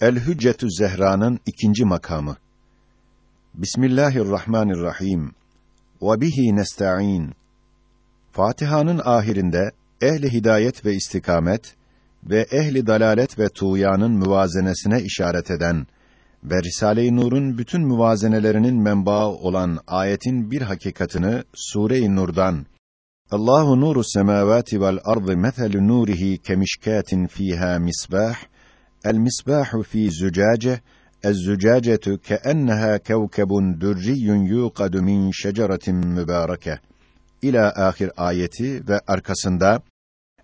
El-Hüccetü Zehra'nın ikinci makamı. Bismillahirrahmanirrahim. Ve bihi nesta'in. Fatiha'nın ahirinde ehli hidayet ve istikamet ve ehli dalalet ve tuğyanın müvazenesine işaret eden ve Risale-i Nur'un bütün müvazenelerinin menbaı olan ayetin bir hakikatını Sure-i Nur'dan Allahu nuru semavati vel ardı meselu nurihi kemişkatin fiha misbah el misbahu fi zucace الزجاجة كأنها كوكب دري يوقد من شجرة mübareke ila ahir ayeti ve arkasında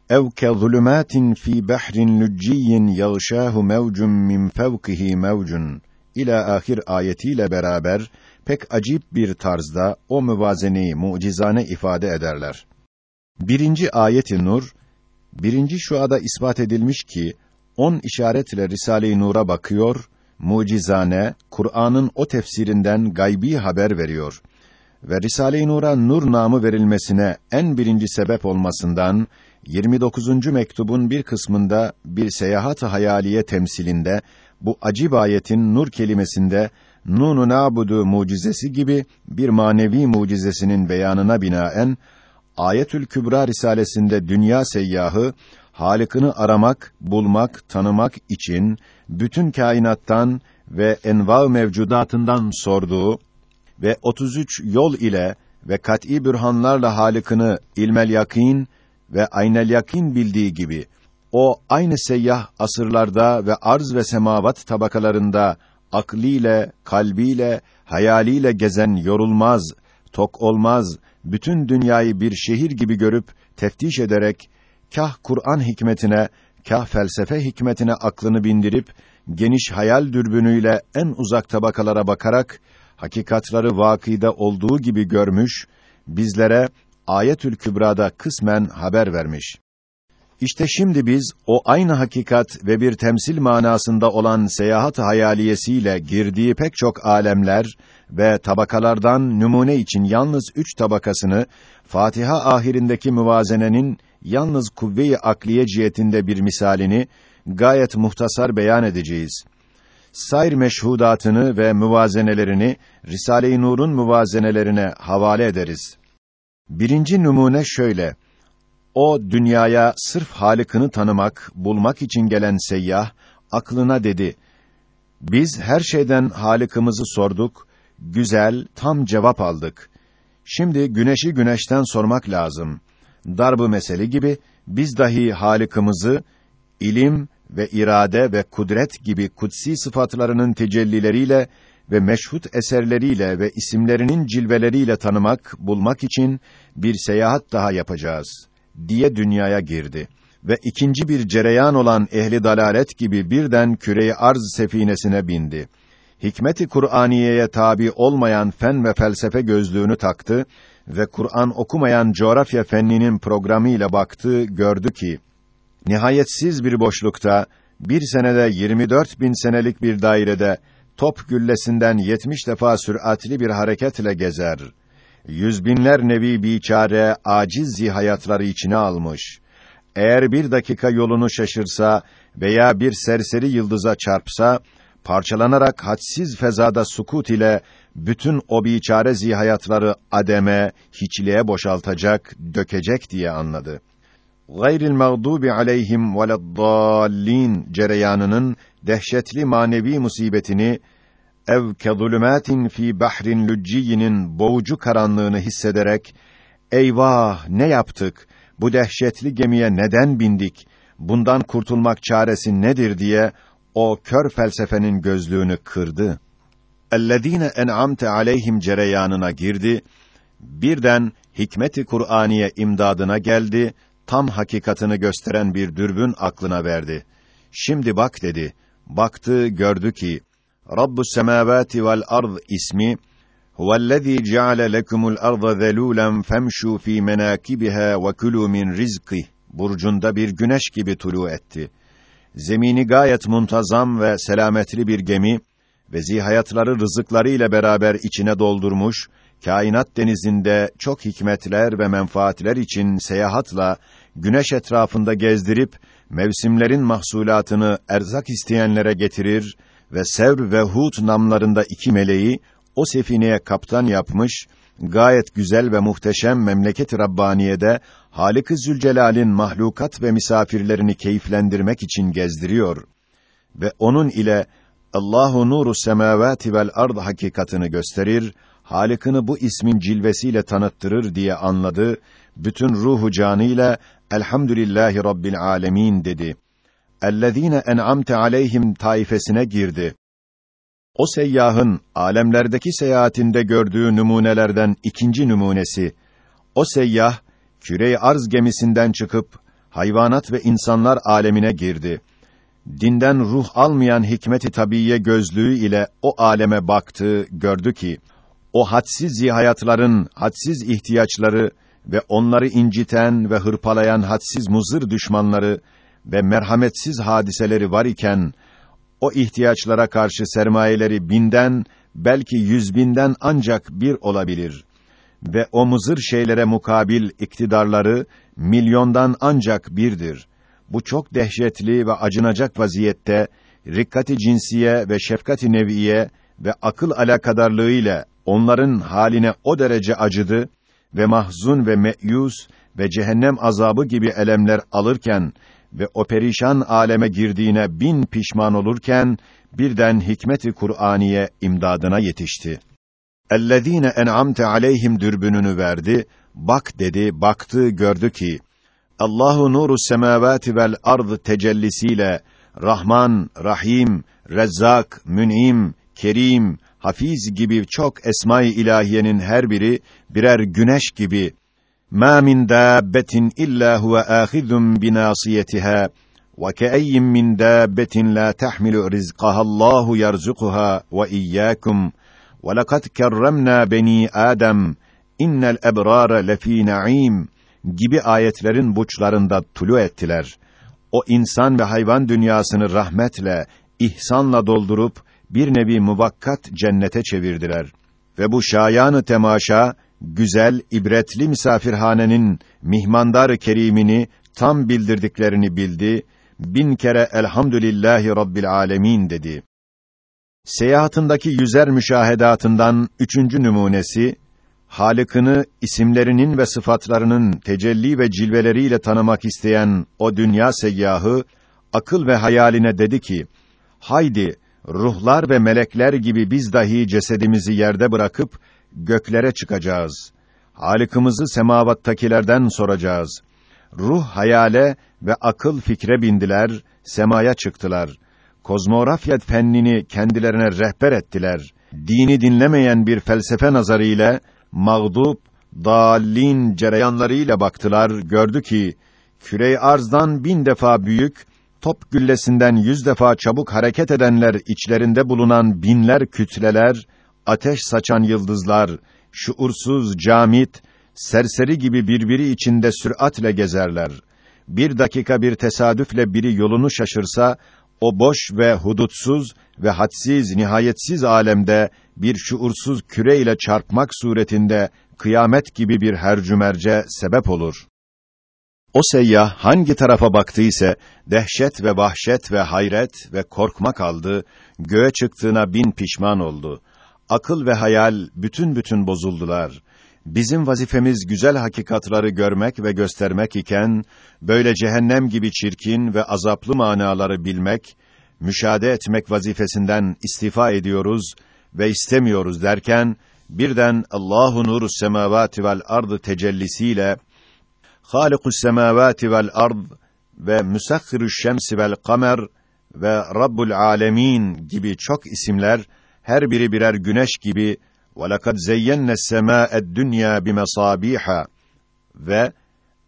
ev ke zulumatin fi bahrin lujjiyyin yağşahu mevcun min fevkihi mevcun ila ahir ayetiyle beraber pek acip bir tarzda o müvazeneyi mucizane ifade ederler. Birinci ayeti nur, birinci şuada ispat edilmiş ki, on işaretle Risale-i Nur'a bakıyor, mucizane, Kur'an'ın o tefsirinden gaybi haber veriyor. Ve Risale-i Nur'a nur namı verilmesine en birinci sebep olmasından, 29. mektubun bir kısmında bir seyahat hayaliye temsilinde bu acib ayetin nur kelimesinde nunu nabudu mucizesi gibi bir manevi mucizesinin beyanına binaen Ayetül Kübra risalesinde dünya seyyahı Halık'ını aramak, bulmak, tanımak için bütün kainattan ve enva mevcudatından sorduğu ve 33 yol ile ve kat'î bürhanlarla Halık'ını ilmel yakin ve aynel yakin bildiği gibi o aynı seyyah asırlarda ve arz ve semavat tabakalarında akliyle, kalbiyle, hayaliyle gezen yorulmaz, tok olmaz, bütün dünyayı bir şehir gibi görüp teftiş ederek kah Kur'an hikmetine, kah felsefe hikmetine aklını bindirip geniş hayal dürbünüyle en uzak tabakalara bakarak hakikatları vakîde olduğu gibi görmüş, bizlere Ayetül Kübra'da kısmen haber vermiş. İşte şimdi biz o aynı hakikat ve bir temsil manasında olan seyahat hayaliyesiyle girdiği pek çok alemler ve tabakalardan numune için yalnız üç tabakasını Fatiha ahirindeki müvazenenin yalnız kuvve-i akliye cihetinde bir misalini gayet muhtasar beyan edeceğiz. Sair meşhudatını ve müvazenelerini Risale-i Nur'un müvazenelerine havale ederiz. Birinci numune şöyle: o dünyaya sırf Halık'ını tanımak, bulmak için gelen seyyah aklına dedi: Biz her şeyden Halık'ımızı sorduk, güzel, tam cevap aldık. Şimdi güneşi güneşten sormak lazım. Darbu mesele gibi biz dahi Halık'ımızı ilim ve irade ve kudret gibi kutsi sıfatlarının tecellileriyle ve meşhut eserleriyle ve isimlerinin cilveleriyle tanımak, bulmak için bir seyahat daha yapacağız diye dünyaya girdi ve ikinci bir cereyan olan ehli dalalet gibi birden küreyi arz sefinesine bindi. Hikmeti Kur'aniyeye tabi olmayan fen ve felsefe gözlüğünü taktı ve Kur'an okumayan coğrafya fenninin programıyla baktı, gördü ki nihayetsiz bir boşlukta bir senede 24 bin senelik bir dairede top güllesinden 70 defa süratli bir hareketle gezer yüz binler nevi biçare, aciz hayatları içine almış. Eğer bir dakika yolunu şaşırsa veya bir serseri yıldıza çarpsa, parçalanarak hadsiz fezada sukut ile bütün o biçare zihayatları ademe, hiçliğe boşaltacak, dökecek diye anladı. Gayril mağdubi aleyhim veleddallin cereyanının dehşetli manevi musibetini ev kezulumatin fi bahrin lücciyinin boğucu karanlığını hissederek eyvah ne yaptık? Bu dehşetli gemiye neden bindik? Bundan kurtulmak çaresi nedir? diye o kör felsefenin gözlüğünü kırdı. ellezine en'amte aleyhim cereyanına girdi. Birden hikmeti Kur'aniye imdadına geldi. Tam hakikatını gösteren bir dürbün aklına verdi. Şimdi bak dedi. Baktı gördü ki Rabbus semavati vel ard ismi huvellezî ceale lekumul arda zelûlen femşû fî menâkibiha ve kulû min rizqih. Burcunda bir güneş gibi tulu etti. Zemini gayet muntazam ve selametli bir gemi ve zihayatları rızıkları ile beraber içine doldurmuş, kainat denizinde çok hikmetler ve menfaatler için seyahatla güneş etrafında gezdirip mevsimlerin mahsulatını erzak isteyenlere getirir ve Sevr ve Hud namlarında iki meleği o sefineye kaptan yapmış, gayet güzel ve muhteşem memleket-i Rabbaniye'de Halik-i Zülcelal'in mahlukat ve misafirlerini keyiflendirmek için gezdiriyor ve onun ile Allahu nuru semavati vel ard hakikatını gösterir, Halık'ını bu ismin cilvesiyle tanıttırır diye anladı, bütün ruhu canıyla Elhamdülillahi Rabbil alemin dedi. Ellezîne en'amte aleyhim taifesine girdi. O seyyahın alemlerdeki seyahatinde gördüğü numunelerden ikinci numunesi. O seyyah küre arz gemisinden çıkıp hayvanat ve insanlar alemine girdi. Dinden ruh almayan hikmeti tabiiye gözlüğü ile o aleme baktı, gördü ki o hadsiz hayatların hadsiz ihtiyaçları ve onları inciten ve hırpalayan hadsiz muzır düşmanları ve merhametsiz hadiseleri var iken o ihtiyaçlara karşı sermayeleri binden belki yüz binden ancak bir olabilir ve o muzır şeylere mukabil iktidarları milyondan ancak birdir. Bu çok dehşetli ve acınacak vaziyette rikkati cinsiye ve şefkati neviye ve akıl alakadarlığıyla onların haline o derece acıdı ve mahzun ve meyus ve cehennem azabı gibi elemler alırken ve o perişan aleme girdiğine bin pişman olurken birden hikmeti Kur'aniye imdadına yetişti. Ellezîne en'amte aleyhim dürbününü verdi. Bak dedi, baktı, gördü ki Allahu nuru semavati vel ard tecellisiyle Rahman, Rahim, Rezzak, Mün'im, Kerim, Hafiz gibi çok esma-i ilahiyenin her biri birer güneş gibi مَا مِنْ دَابَّةٍ إِلَّا هُوَ آخِذٌ بِنَاصِيَتِهَا وَكَأَيٍّ مِّنْ دَابَّةٍ لَا تَحْمِلُ رِزْقَهَا اللَّهُ يَرْزُقُهَا وَإِيَّاكُمْ وَلَقَدْ كَرَّمْنَا بَنِي آدَمَ اِنَّ الْأَبْرَارَ لَف۪ي نَعِيمٍ gibi ayetlerin buçlarında tulu ettiler. O insan ve hayvan dünyasını rahmetle, ihsanla doldurup bir nevi muvakkat cennete çevirdiler. Ve bu şayanı temaşa güzel, ibretli misafirhanenin mihmandar kerimini tam bildirdiklerini bildi. Bin kere elhamdülillahi rabbil alemin dedi. Seyahatındaki yüzer müşahedatından üçüncü numunesi, Halık'ını isimlerinin ve sıfatlarının tecelli ve cilveleriyle tanımak isteyen o dünya seyyahı, akıl ve hayaline dedi ki, haydi, ruhlar ve melekler gibi biz dahi cesedimizi yerde bırakıp, göklere çıkacağız. Halık'ımızı semavattakilerden soracağız. Ruh hayale ve akıl fikre bindiler, semaya çıktılar. Kozmografya fennini kendilerine rehber ettiler. Dini dinlemeyen bir felsefe nazarıyla mağdup, dallin cereyanlarıyla baktılar, gördü ki, küre arzdan bin defa büyük, top güllesinden yüz defa çabuk hareket edenler içlerinde bulunan binler kütleler, ateş saçan yıldızlar, şuursuz camit, serseri gibi birbiri içinde süratle gezerler. Bir dakika bir tesadüfle biri yolunu şaşırsa, o boş ve hudutsuz ve hadsiz, nihayetsiz alemde bir şuursuz küre ile çarpmak suretinde kıyamet gibi bir hercümerce sebep olur. O seyyah hangi tarafa baktıysa dehşet ve vahşet ve hayret ve korkma kaldı, göğe çıktığına bin pişman oldu. Akıl ve hayal bütün bütün bozuldular. Bizim vazifemiz güzel hakikatları görmek ve göstermek iken böyle cehennem gibi çirkin ve azaplı manaları bilmek, müşahede etmek vazifesinden istifa ediyoruz ve istemiyoruz derken birden Allahu nuru semavati vel ard tecellisiyle Halikus semavati vel ard ve Musahhirü'ş şemsi vel kamer ve Rabbul alemin gibi çok isimler her biri birer güneş gibi وَلَقَدْ زَيَّنَّ السَّمَاءَ الدُّنْيَا بِمَصَابِيحَ ve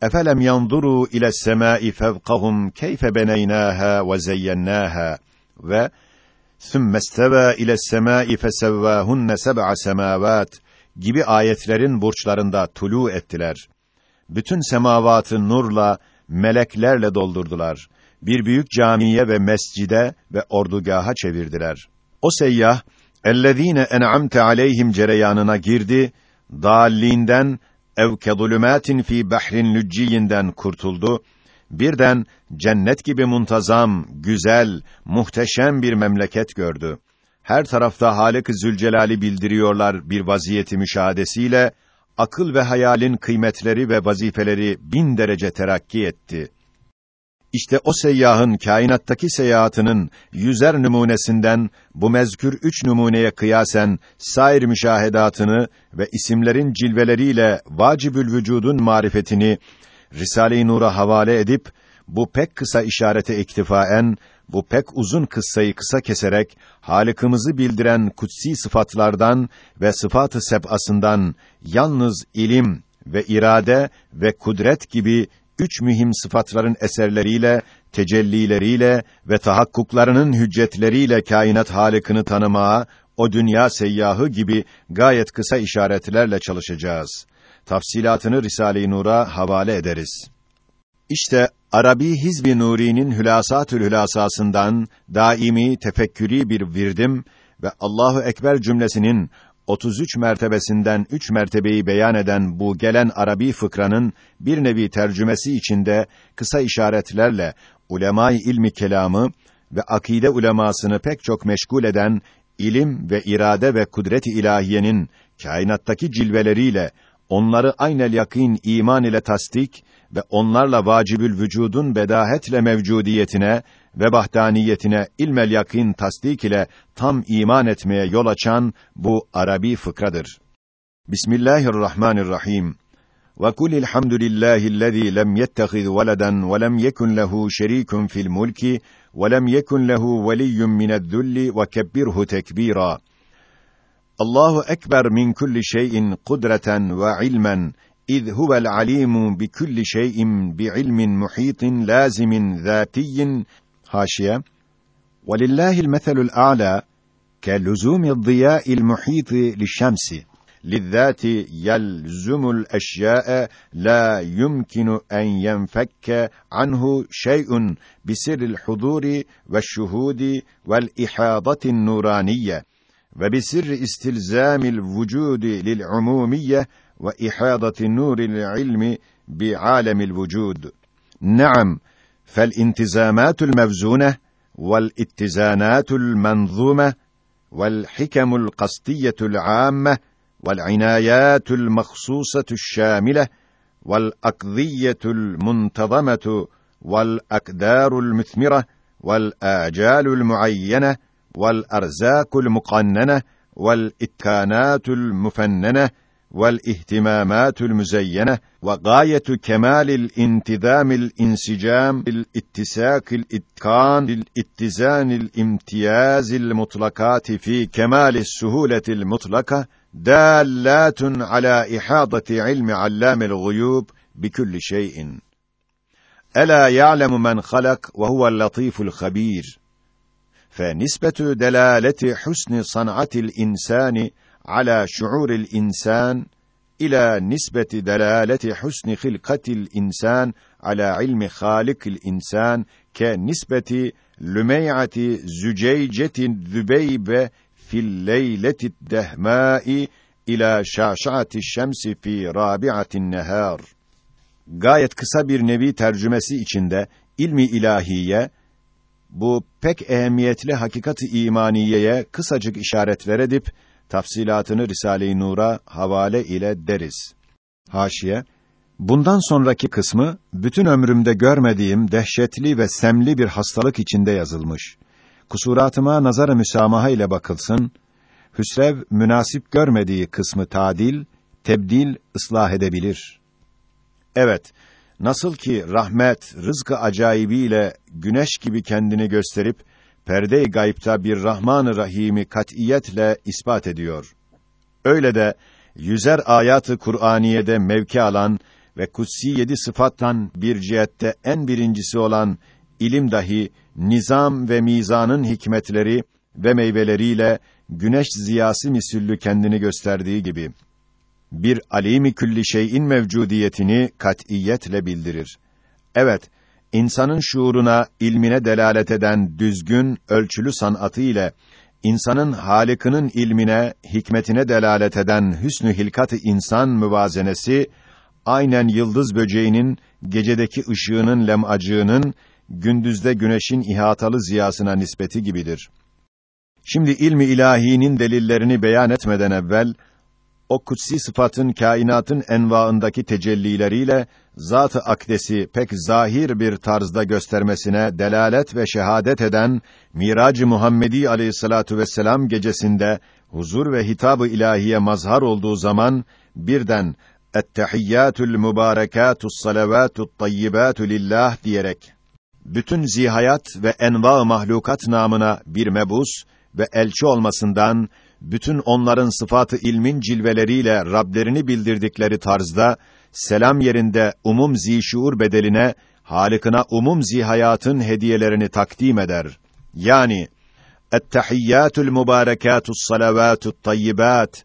اَفَلَمْ يَنْظُرُوا اِلَى السَّمَاءِ فَوْقَهُمْ كَيْفَ بَنَيْنَاهَا وَزَيَّنَّاهَا ve ثُمَّ اسْتَوَى اِلَى السَّمَاءِ فَسَوَّاهُنَّ سَبْعَ سَمَاوَاتٍ gibi ayetlerin burçlarında tulu ettiler. Bütün semavatı nurla, meleklerle doldurdular. Bir büyük camiye ve mescide ve ordugaha çevirdiler. O seyyah, اَلَّذ۪ينَ اَنْعَمْتَ عَلَيْهِمْ cereyanına girdi, dâlliğinden ev kedulümâtin fî behrin lücciyinden kurtuldu birden cennet gibi muntazam, güzel, muhteşem bir memleket gördü. Her tarafta Halik-i Zülcelal'i bildiriyorlar bir vaziyeti müşahadesiyle, akıl ve hayalin kıymetleri ve vazifeleri bin derece terakki etti. İşte o seyyahın kainattaki seyahatinin yüzer numunesinden bu mezkür üç numuneye kıyasen sair müşahedatını ve isimlerin cilveleriyle vacibül vücudun marifetini Risale-i Nur'a havale edip bu pek kısa işarete iktifaen bu pek uzun kıssayı kısa keserek Halık'ımızı bildiren kutsi sıfatlardan ve sıfatı seb'asından yalnız ilim ve irade ve kudret gibi üç mühim sıfatların eserleriyle, tecellileriyle ve tahakkuklarının hüccetleriyle kainat halikini tanımaya, o dünya seyyahı gibi gayet kısa işaretlerle çalışacağız. Tafsilatını Risale-i Nur'a havale ederiz. İşte Arabi Hizbi Nuri'nin Hülasatül Hülasasından daimi tefekkürî bir virdim ve Allahu Ekber cümlesinin 33 mertebesinden 3 mertebeyi beyan eden bu gelen Arabi fıkranın bir nevi tercümesi içinde kısa işaretlerle ulemâ-i ilmi kelamı ve akide ulemasını pek çok meşgul eden ilim ve irade ve kudret-i ilahiyenin kainattaki cilveleriyle onları aynel yakîn iman ile tasdik ve onlarla vacibül vücudun bedahetle mevcudiyetine ve bahtaniyetine ilmel yakîn tasdik ile tam iman etmeye yol açan bu Arabi fıkradır. Bismillahirrahmanirrahim. Ve kul elhamdülillahi'llezî lem yettehiz veleden ve lem yekun lehu şerîkun fil mulki ve lem yekun lehu veliyyun mine'z-zulli ve kebbirhu tekbîrâ. الله أكبر من كل شيء قدرة وعلما إذ هو العليم بكل شيء بعلم محيط لازم ذاتي. حاشية ولله المثل الأعلى كلزوم الضياء المحيط للشمس. للذات يلزم الأشياء لا يمكن أن ينفك عنه شيء بسر الحضور والشهود والإحاضة النورانية. وبسر استلزام الوجود للعمومية وإحاضة نور العلم بعالم الوجود. نعم فالانتزامات المفزونة والاتزانات المنظومة والحكم القصدية العامة والعنايات المخصوصة الشاملة والأقضية المنتظمة والأقدار المثمرة والآجال المعينة والأرزاق المقننة والاتكانات المفننة والإهتمامات المزينة وغاية كمال الانتظام الانسجام الاتساك الإتقان الاتزان الامتياز المطلقات في كمال السهولة المطلقة دالات على إحاطة علم علام الغيوب بكل شيء. ألا يعلم من خلق وهو اللطيف الخبير. fe nisbetu delaleti husni san'atil insani ala şuuril insan ila nisbeti delaleti husni hilkatil insan ala ilmi halikil insan ke nisbeti lümeyati züceycetin zübeybe fil leyleti dehmai ila şaşaati şemsi fi rabi'atin nehar. Gayet kısa bir nevi tercümesi içinde ilmi ilahiye bu pek ehemmiyetli hakikat-ı imaniyeye kısacık işaretler edip tafsilatını Risale-i Nur'a havale ile deriz. Haşiye Bundan sonraki kısmı bütün ömrümde görmediğim dehşetli ve semli bir hastalık içinde yazılmış. Kusuratıma nazar-ı müsamaha ile bakılsın. Hüsrev münasip görmediği kısmı tadil, tebdil ıslah edebilir. Evet, nasıl ki rahmet, rızkı acayibiyle güneş gibi kendini gösterip perde-i gayipta bir Rahman-ı Rahim'i katiyetle ispat ediyor. Öyle de yüzer ayatı Kur'aniyede mevki alan ve kutsi yedi sıfattan bir cihette en birincisi olan ilim dahi nizam ve mizanın hikmetleri ve meyveleriyle güneş ziyası misüllü kendini gösterdiği gibi bir alimi külli şeyin mevcudiyetini katiyetle bildirir. Evet, insanın şuuruna, ilmine delalet eden düzgün, ölçülü sanatı ile insanın halikinin ilmine, hikmetine delalet eden hüsnü hilkat-ı insan müvazenesi aynen yıldız böceğinin gecedeki ışığının lemacığının gündüzde güneşin ihatalı ziyasına nispeti gibidir. Şimdi ilmi ilahinin delillerini beyan etmeden evvel o kutsi sıfatın kainatın envaındaki tecellileriyle zat-ı akdesi pek zahir bir tarzda göstermesine delalet ve şehadet eden Mirac-ı Muhammedi Aleyhissalatu vesselam gecesinde huzur ve hitab-ı ilahiye mazhar olduğu zaman birden Ettehiyyatul mübarekatu's salavatut tayyibatu lillah diyerek bütün zihayat ve enva mahlukat namına bir mebus ve elçi olmasından bütün onların sıfatı ilmin cilveleriyle Rablerini bildirdikleri tarzda selam yerinde umum zişuur bedeline Halıkına umum zihayatın hediyelerini takdim eder. Yani Ettehiyyatul mübarekatu's salavatut tayyibat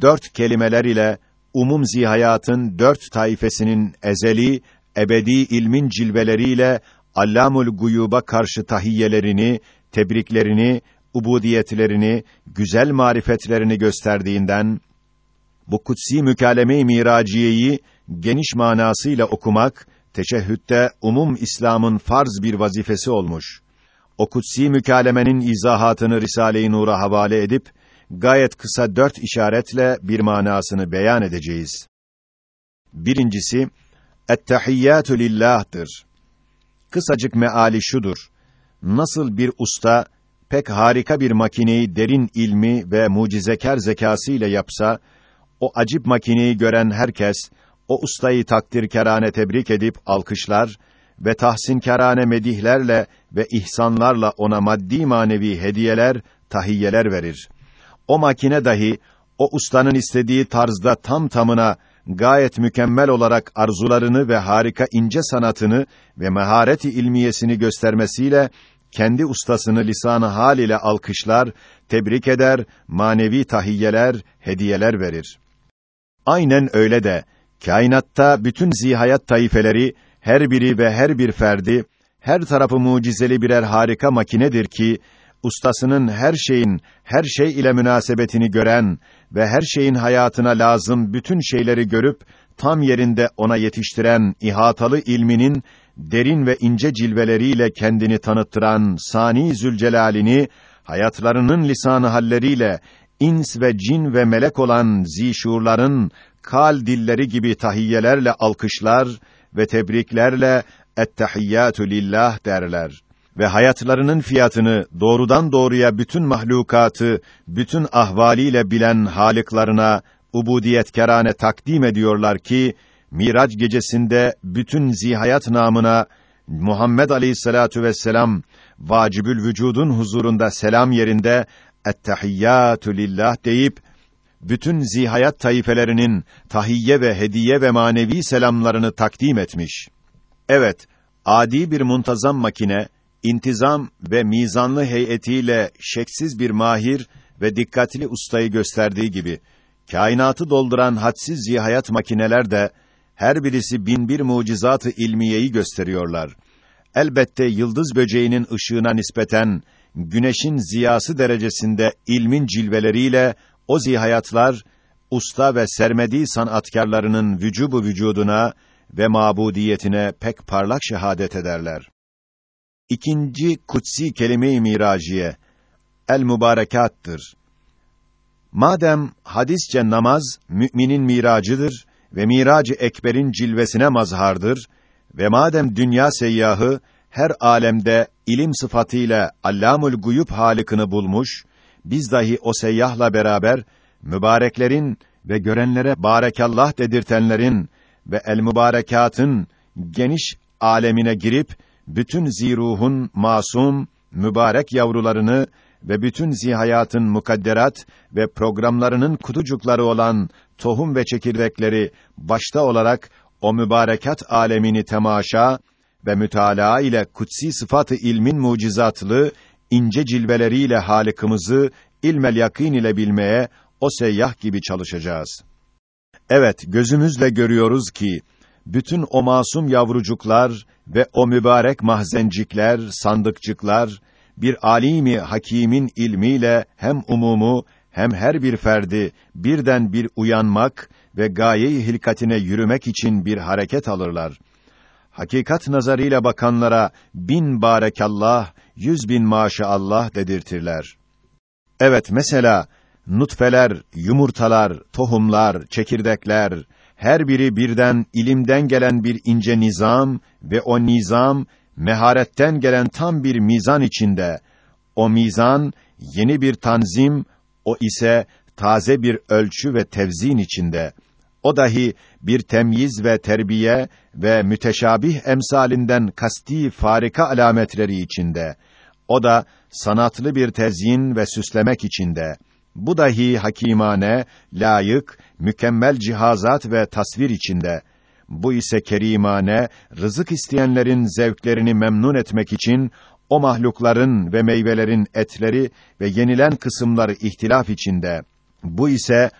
dört kelimeler ile umum zihayatın dört taifesinin ezeli, ebedi ilmin cilveleriyle Allamul Guyub'a karşı tahiyyelerini, tebriklerini, ubudiyetlerini, güzel marifetlerini gösterdiğinden bu kutsi mükalleme-i miraciyeyi geniş manasıyla okumak teşehhütte umum İslam'ın farz bir vazifesi olmuş. O kutsi mükalemenin izahatını Risale-i Nur'a havale edip gayet kısa dört işaretle bir manasını beyan edeceğiz. Birincisi, Ettehiyyatü lillah'tır. Kısacık meali şudur. Nasıl bir usta pek harika bir makineyi derin ilmi ve mucizekar zekasıyla yapsa, o acip makineyi gören herkes o ustayı takdirkerane tebrik edip alkışlar ve tahsinkerane medihlerle ve ihsanlarla ona maddi manevi hediyeler, tahiyyeler verir. O makine dahi o ustanın istediği tarzda tam tamına gayet mükemmel olarak arzularını ve harika ince sanatını ve mehareti ilmiyesini göstermesiyle kendi ustasını lisanı hal ile alkışlar, tebrik eder, manevi tahiyyeler, hediyeler verir. Aynen öyle de kainatta bütün zihayat taifeleri her biri ve her bir ferdi her tarafı mucizeli birer harika makinedir ki ustasının her şeyin her şey ile münasebetini gören ve her şeyin hayatına lazım bütün şeyleri görüp tam yerinde ona yetiştiren ihatalı ilminin derin ve ince cilveleriyle kendini tanıttıran Sani Zülcelal'ini hayatlarının lisanı halleriyle ins ve cin ve melek olan zişurların kal dilleri gibi tahiyyelerle alkışlar ve tebriklerle ettehiyyatü lillah derler ve hayatlarının fiyatını doğrudan doğruya bütün mahlukatı bütün ahvaliyle bilen haliklarına ubudiyetkerane takdim ediyorlar ki Miraç gecesinde bütün zihayat namına Muhammed Aleyhissalatu vesselam vacibül vücudun huzurunda selam yerinde ettehiyyatü lillah deyip bütün zihayat taifelerinin tahiyye ve hediye ve manevi selamlarını takdim etmiş. Evet, adi bir muntazam makine intizam ve mizanlı heyetiyle şeksiz bir mahir ve dikkatli ustayı gösterdiği gibi kainatı dolduran hadsiz zihayat makineler de her birisi bin bir mucizatı ilmiyeyi gösteriyorlar. Elbette yıldız böceğinin ışığına nispeten güneşin ziyası derecesinde ilmin cilveleriyle o zihayatlar usta ve sermedi sanatkarlarının vücubu vücuduna ve mabudiyetine pek parlak şehadet ederler. İkinci kutsi kelime-i miraciye el mübarekattır. Madem hadisçe namaz müminin miracıdır ve miracı ekberin cilvesine mazhardır ve madem dünya seyyahı her alemde ilim sıfatıyla Allamul Guyub halikini bulmuş, biz dahi o seyyahla beraber mübareklerin ve görenlere barekallah dedirtenlerin ve el mübarekatın geniş alemine girip bütün ziruhun masum, mübarek yavrularını ve bütün zihayatın mukadderat ve programlarının kutucukları olan tohum ve çekirdekleri başta olarak o mübarekat alemini temaşa ve mütalaa ile kutsi sıfatı ilmin mucizatlı ince cilveleriyle halikimizi ilmel yakîn ile bilmeye o seyyah gibi çalışacağız. Evet, gözümüzle görüyoruz ki bütün o masum yavrucuklar ve o mübarek mahzencikler, sandıkçıklar bir alimi hakimin ilmiyle hem umumu hem her bir ferdi birden bir uyanmak ve gaye-i hilkatine yürümek için bir hareket alırlar. Hakikat nazarıyla bakanlara bin barekallah, yüz bin maşallah dedirtirler. Evet, mesela nutfeler, yumurtalar, tohumlar, çekirdekler, her biri birden ilimden gelen bir ince nizam ve o nizam meharetten gelen tam bir mizan içinde. O mizan yeni bir tanzim, o ise taze bir ölçü ve tevzin içinde. O dahi bir temyiz ve terbiye ve müteşabih emsalinden kasti farika alametleri içinde. O da sanatlı bir tezyin ve süslemek içinde. Bu dahi hakimane, layık, mükemmel cihazat ve tasvir içinde. Bu ise kerimane, rızık isteyenlerin zevklerini memnun etmek için o mahlukların ve meyvelerin etleri ve yenilen kısımları ihtilaf içinde. Bu ise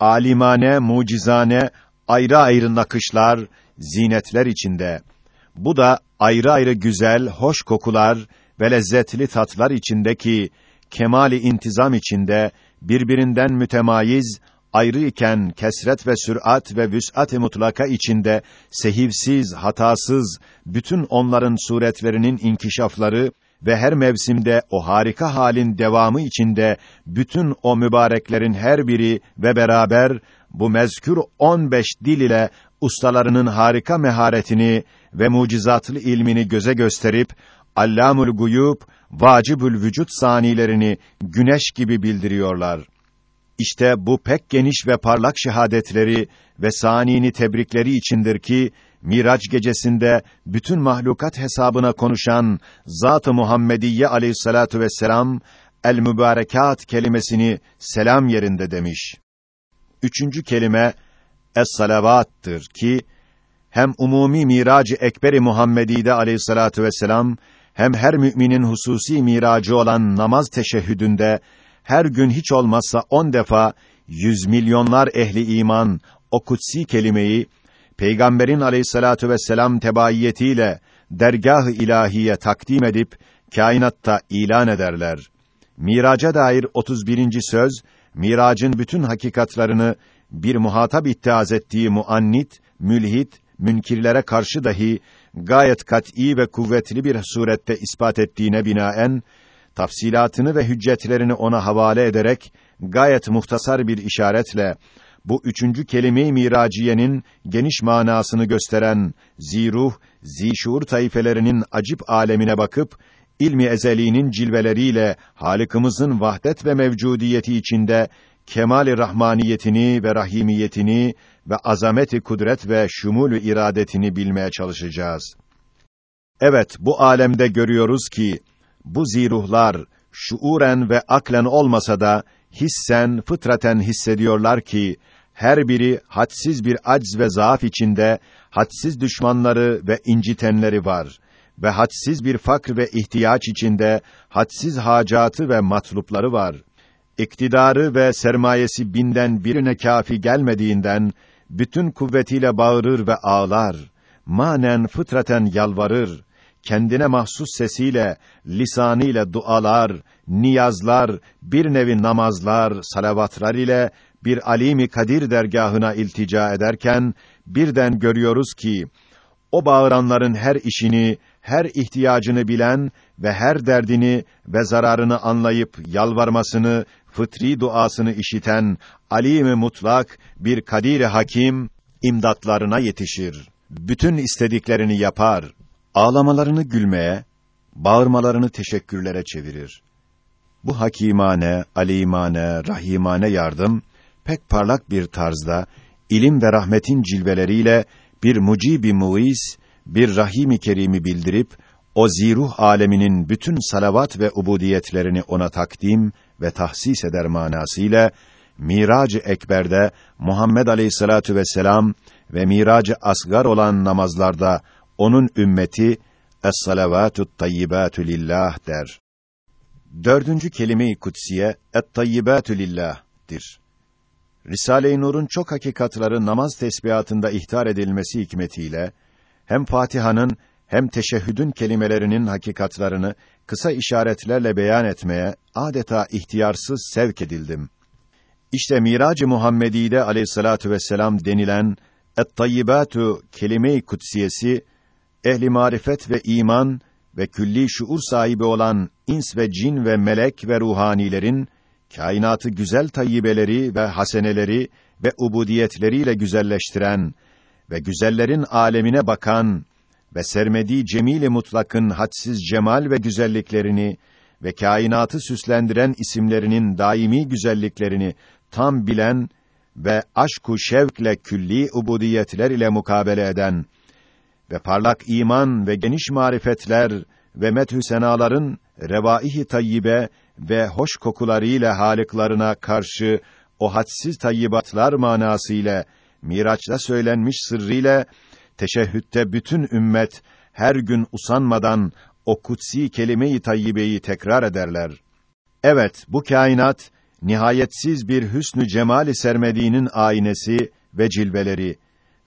alimane, mucizane, ayrı ayrı nakışlar, zinetler içinde. Bu da ayrı ayrı güzel, hoş kokular ve lezzetli tatlar içindeki kemali intizam içinde birbirinden mütemayiz, ayrı iken kesret ve sürat ve vüs'at-ı mutlaka içinde sehivsiz, hatasız bütün onların suretlerinin inkişafları ve her mevsimde o harika halin devamı içinde bütün o mübareklerin her biri ve beraber bu mezkür 15 dil ile ustalarının harika meharetini ve mucizatlı ilmini göze gösterip Allamul Guyub, vacibül vücut sanilerini güneş gibi bildiriyorlar. İşte bu pek geniş ve parlak şehadetleri ve sanini tebrikleri içindir ki Miraç gecesinde bütün mahlukat hesabına konuşan Zat-ı Muhammediye Aleyhissalatu vesselam el mübarekat kelimesini selam yerinde demiş. Üçüncü kelime es-salavattır ki hem umumi miracı ekberi Muhammedi'de Aleyhissalatu vesselam hem her müminin hususi miracı olan namaz teşehhüdünde her gün hiç olmazsa on defa yüz milyonlar ehli iman o kutsi kelimeyi Peygamberin aleyhissalatu vesselam tebaiyetiyle dergah-ı ilahiye takdim edip kainatta ilan ederler. Miraca dair 31. söz miracın bütün hakikatlarını bir muhatap ittiaz ettiği muannit, mülhit, münkirlere karşı dahi gayet kat'î ve kuvvetli bir surette ispat ettiğine binaen tafsilatını ve hüccetlerini ona havale ederek gayet muhtasar bir işaretle bu üçüncü kelime-i miraciyenin geniş manasını gösteren ziruh, zişur tayfelerinin acip alemine bakıp ilmi ezeliğinin cilveleriyle Halık'ımızın vahdet ve mevcudiyeti içinde kemal-i rahmaniyetini ve rahimiyetini ve azameti kudret ve şumul iradetini bilmeye çalışacağız. Evet, bu alemde görüyoruz ki bu ziruhlar şuuren ve aklen olmasa da hissen, fıtraten hissediyorlar ki her biri hadsiz bir acz ve zaaf içinde hadsiz düşmanları ve incitenleri var ve hadsiz bir fakr ve ihtiyaç içinde hadsiz hacatı ve matlupları var. İktidarı ve sermayesi binden birine kafi gelmediğinden bütün kuvvetiyle bağırır ve ağlar. Manen fıtraten yalvarır. Kendine mahsus sesiyle, lisanıyla dualar, niyazlar, bir nevi namazlar, salavatlar ile bir alimi kadir dergahına iltica ederken birden görüyoruz ki o bağıranların her işini, her ihtiyacını bilen ve her derdini ve zararını anlayıp yalvarmasını, fıtri duasını işiten alim mutlak bir kadir hakim imdatlarına yetişir. Bütün istediklerini yapar. Ağlamalarını gülmeye, bağırmalarını teşekkürlere çevirir. Bu hakimane, alimane, rahimane yardım pek parlak bir tarzda ilim ve rahmetin cilveleriyle bir mucibi muiz, bir rahimi kerimi bildirip o ziruh aleminin bütün salavat ve ubudiyetlerini ona takdim ve tahsis eder manasıyla Mirac-ı Ekber'de Muhammed Aleyhissalatu vesselam ve Mirac-ı Asgar olan namazlarda onun ümmeti Es-salavatut tayyibatu lillah der. Dördüncü kelime-i kutsiye et-tayyibatu lillah'dir. Risale-i Nur'un çok hakikatları namaz tesbihatında ihtar edilmesi hikmetiyle hem Fatiha'nın hem teşehhüdün kelimelerinin hakikatlarını kısa işaretlerle beyan etmeye adeta ihtiyarsız sevk edildim. İşte Mirac-ı Muhammedi'de aleyhissalatu vesselam denilen et-tayyibatu kelime-i kutsiyesi ehli marifet ve iman ve külli şuur sahibi olan ins ve cin ve melek ve ruhanilerin kainatı güzel tayyibeleri ve haseneleri ve ubudiyetleriyle güzelleştiren ve güzellerin alemine bakan ve sermediği cemili mutlakın hadsiz cemal ve güzelliklerini ve kainatı süslendiren isimlerinin daimi güzelliklerini tam bilen ve aşku şevkle külli ubudiyetler ile mukabele eden ve parlak iman ve geniş marifetler ve methü senaların revaihi tayyibe ve hoş kokularıyla haliklarına karşı o hadsiz tayyibatlar manasıyla Miraç'ta söylenmiş sırrıyla teşehhütte bütün ümmet her gün usanmadan o kutsi kelime-i tayyibeyi tekrar ederler. Evet, bu kainat nihayetsiz bir hüsnü cemali sermediğinin aynesi ve cilveleri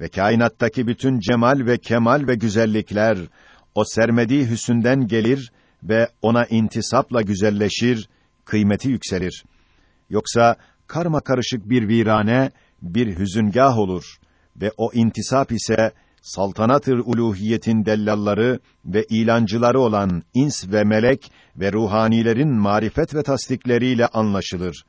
ve kainattaki bütün cemal ve kemal ve güzellikler o sermediği hüsünden gelir ve ona intisapla güzelleşir, kıymeti yükselir. Yoksa karma karışık bir virane, bir hüzüngah olur ve o intisap ise saltanatır uluhiyetin dellalları ve ilancıları olan ins ve melek ve ruhanilerin marifet ve tasdikleriyle anlaşılır.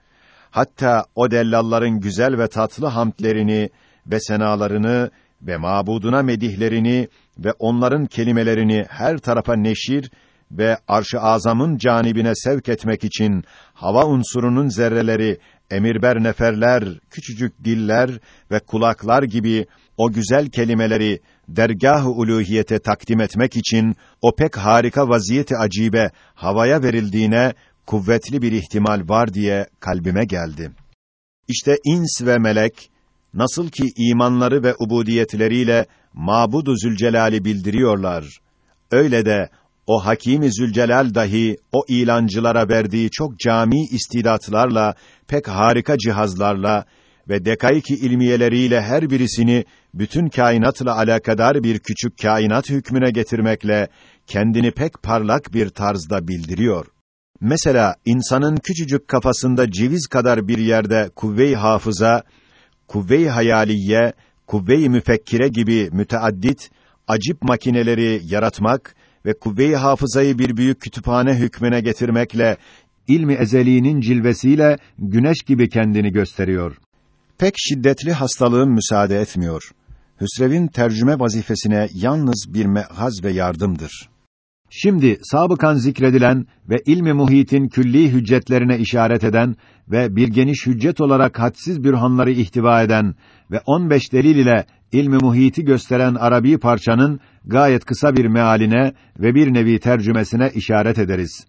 Hatta o dellalların güzel ve tatlı hamdlerini ve senalarını ve mabuduna medihlerini ve onların kelimelerini her tarafa neşir ve arş-ı azamın canibine sevk etmek için hava unsurunun zerreleri emirber neferler, küçücük diller ve kulaklar gibi o güzel kelimeleri dergâh-ı uluhiyete takdim etmek için o pek harika vaziyeti acibe havaya verildiğine kuvvetli bir ihtimal var diye kalbime geldi. İşte ins ve melek nasıl ki imanları ve ubudiyetleriyle Mabudu Zülcelal'i bildiriyorlar. Öyle de o Hakim-i Zülcelal dahi o ilancılara verdiği çok cami istidatlarla, pek harika cihazlarla ve dekaiki ilmiyeleriyle her birisini bütün kainatla alakadar bir küçük kainat hükmüne getirmekle kendini pek parlak bir tarzda bildiriyor. Mesela insanın küçücük kafasında ceviz kadar bir yerde kuvve-i hafıza, kuvve-i hayaliye, kuvve-i müfekkire gibi müteaddit acip makineleri yaratmak ve kuvve-i hafızayı bir büyük kütüphane hükmüne getirmekle ilmi ezeliğinin cilvesiyle güneş gibi kendini gösteriyor. Pek şiddetli hastalığım müsaade etmiyor. Hüsrev'in tercüme vazifesine yalnız bir mehaz ve yardımdır. Şimdi sabıkan zikredilen ve ilmi muhitin külli hüccetlerine işaret eden ve bir geniş hüccet olarak hadsiz bürhanları ihtiva eden ve 15 delil ile ilmi muhiti gösteren Arabi parçanın gayet kısa bir mealine ve bir nevi tercümesine işaret ederiz.